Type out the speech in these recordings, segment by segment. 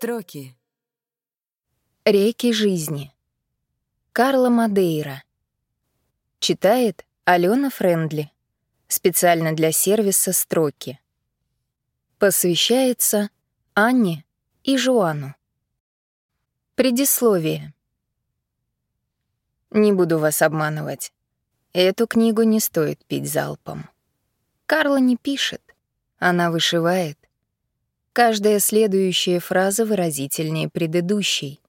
Строки. Реки жизни. Карла Мадейра. Читает Алена Френдли. Специально для сервиса «Строки». Посвящается Анне и Жуану. Предисловие. Не буду вас обманывать. Эту книгу не стоит пить залпом. Карла не пишет, она вышивает. Каждая следующая фраза выразительнее предыдущей.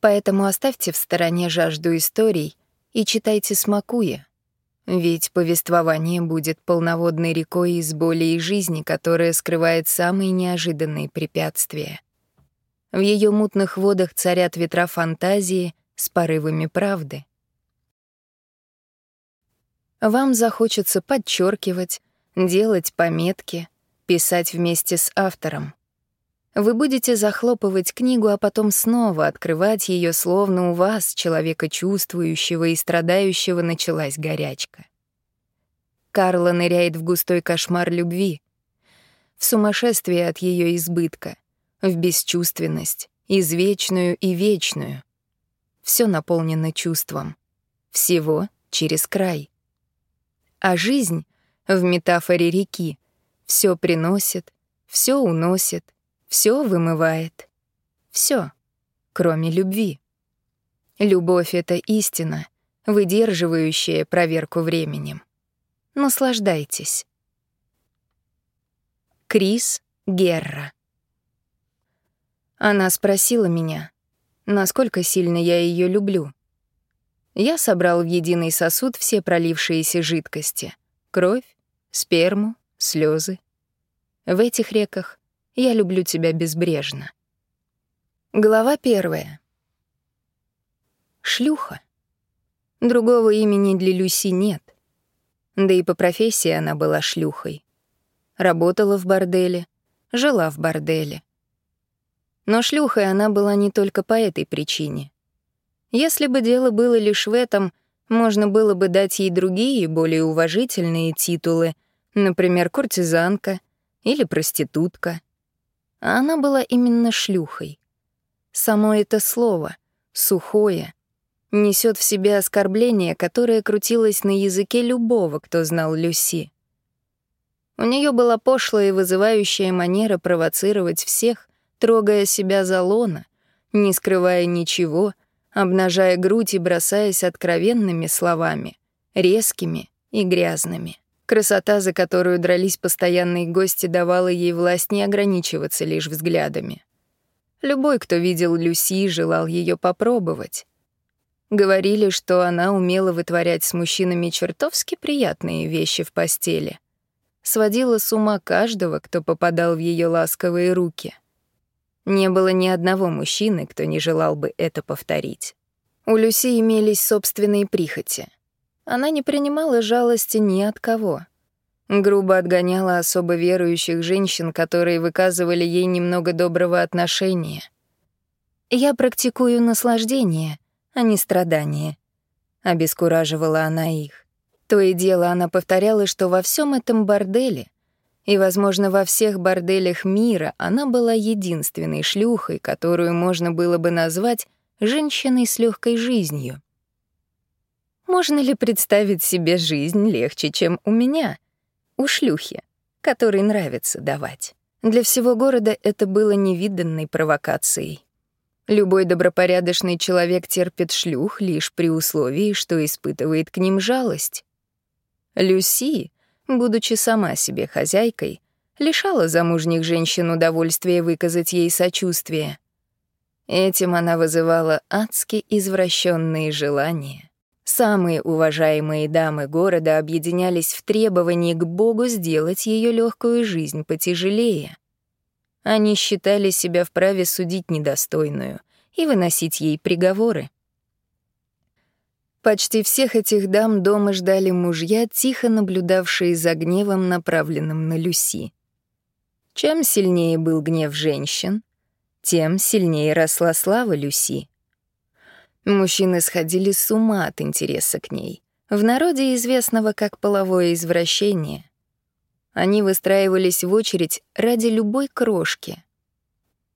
Поэтому оставьте в стороне жажду историй и читайте смакуя. Ведь повествование будет полноводной рекой из боли и жизни, которая скрывает самые неожиданные препятствия. В ее мутных водах царят ветра фантазии с порывами правды. Вам захочется подчеркивать, делать пометки, писать вместе с автором. Вы будете захлопывать книгу, а потом снова открывать ее, словно у вас, человека чувствующего и страдающего, началась горячка. Карла ныряет в густой кошмар любви, в сумасшествие от ее избытка, в бесчувственность, извечную и вечную. Все наполнено чувством. Всего через край. А жизнь в метафоре реки все приносит, все уносит, все вымывает. Все, кроме любви. Любовь — это истина, выдерживающая проверку временем. Наслаждайтесь. Крис Герра. Она спросила меня, насколько сильно я ее люблю. Я собрал в единый сосуд все пролившиеся жидкости — кровь, сперму, слезы. В этих реках я люблю тебя безбрежно. Глава первая. Шлюха. Другого имени для Люси нет. Да и по профессии она была шлюхой. Работала в борделе, жила в борделе. Но шлюхой она была не только по этой причине. Если бы дело было лишь в этом, можно было бы дать ей другие, более уважительные титулы, Например, куртизанка или проститутка. А она была именно шлюхой. Само это слово, сухое, несет в себе оскорбление, которое крутилось на языке любого, кто знал Люси. У нее была пошлая и вызывающая манера провоцировать всех, трогая себя за лона, не скрывая ничего, обнажая грудь и бросаясь откровенными словами, резкими и грязными. Красота, за которую дрались постоянные гости, давала ей власть не ограничиваться лишь взглядами. Любой, кто видел Люси, желал ее попробовать. Говорили, что она умела вытворять с мужчинами чертовски приятные вещи в постели. Сводила с ума каждого, кто попадал в ее ласковые руки. Не было ни одного мужчины, кто не желал бы это повторить. У Люси имелись собственные прихоти — она не принимала жалости ни от кого. Грубо отгоняла особо верующих женщин, которые выказывали ей немного доброго отношения. «Я практикую наслаждение, а не страдание», — обескураживала она их. То и дело она повторяла, что во всем этом борделе и, возможно, во всех борделях мира она была единственной шлюхой, которую можно было бы назвать женщиной с легкой жизнью. Можно ли представить себе жизнь легче, чем у меня, у шлюхи, которой нравится давать? Для всего города это было невиданной провокацией. Любой добропорядочный человек терпит шлюх лишь при условии, что испытывает к ним жалость. Люси, будучи сама себе хозяйкой, лишала замужних женщин удовольствия выказать ей сочувствие. Этим она вызывала адски извращенные желания. Самые уважаемые дамы города объединялись в требовании к Богу сделать ее легкую жизнь потяжелее. Они считали себя вправе судить недостойную и выносить ей приговоры. Почти всех этих дам дома ждали мужья, тихо наблюдавшие за гневом, направленным на Люси. Чем сильнее был гнев женщин, тем сильнее росла слава Люси. Мужчины сходили с ума от интереса к ней, в народе известного как половое извращение. Они выстраивались в очередь ради любой крошки.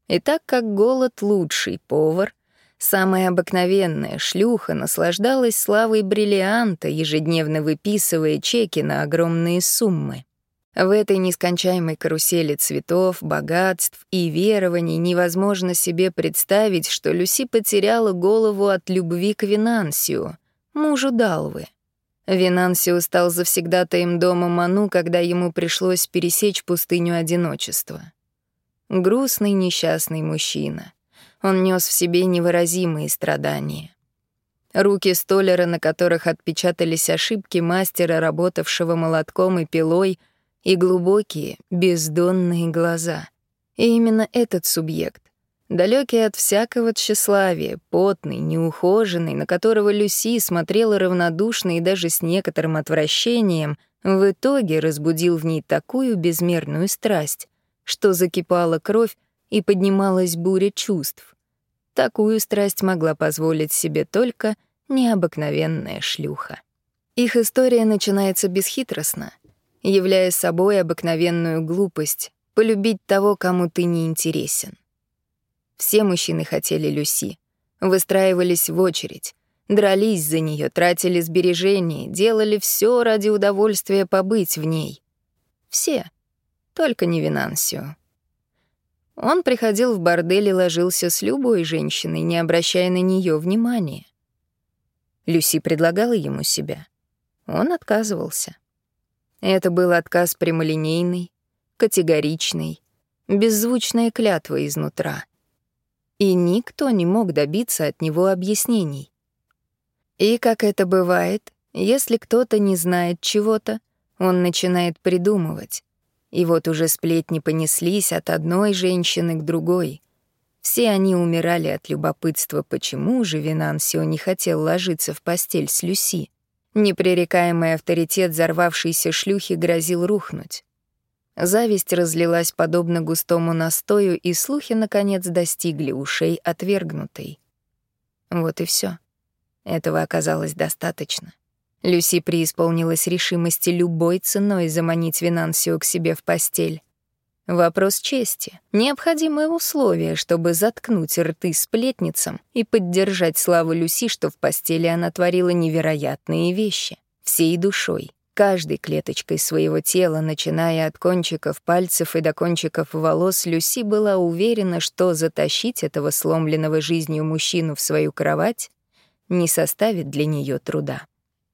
И так как голод — лучший повар, самая обыкновенная шлюха наслаждалась славой бриллианта, ежедневно выписывая чеки на огромные суммы. В этой нескончаемой карусели цветов, богатств и верований невозможно себе представить, что Люси потеряла голову от любви к Винансию, мужу Далвы. Винансио стал завсегдатаем дома Ману, когда ему пришлось пересечь пустыню одиночества. Грустный, несчастный мужчина. Он нес в себе невыразимые страдания. Руки столяра, на которых отпечатались ошибки мастера, работавшего молотком и пилой, и глубокие, бездонные глаза. И именно этот субъект, далекий от всякого тщеславия, потный, неухоженный, на которого Люси смотрела равнодушно и даже с некоторым отвращением, в итоге разбудил в ней такую безмерную страсть, что закипала кровь и поднималась буря чувств. Такую страсть могла позволить себе только необыкновенная шлюха. Их история начинается бесхитростно, являя собой обыкновенную глупость полюбить того, кому ты не интересен. Все мужчины хотели Люси, выстраивались в очередь, дрались за нее, тратили сбережения, делали все ради удовольствия побыть в ней. Все, только не Винансио. Он приходил в бордель и ложился с любой женщиной, не обращая на нее внимания. Люси предлагала ему себя. Он отказывался. Это был отказ прямолинейный, категоричный, беззвучная клятва изнутра. И никто не мог добиться от него объяснений. И как это бывает, если кто-то не знает чего-то, он начинает придумывать, и вот уже сплетни понеслись от одной женщины к другой. Все они умирали от любопытства, почему же Винансио не хотел ложиться в постель с Люси. Непререкаемый авторитет взорвавшейся шлюхи грозил рухнуть. Зависть разлилась подобно густому настою, и слухи, наконец, достигли ушей отвергнутой. Вот и все. Этого оказалось достаточно. Люси преисполнилась решимости любой ценой заманить Винансио к себе в постель. Вопрос чести — необходимое условие, чтобы заткнуть рты сплетницам и поддержать славу Люси, что в постели она творила невероятные вещи. Всей душой, каждой клеточкой своего тела, начиная от кончиков пальцев и до кончиков волос, Люси была уверена, что затащить этого сломленного жизнью мужчину в свою кровать не составит для нее труда.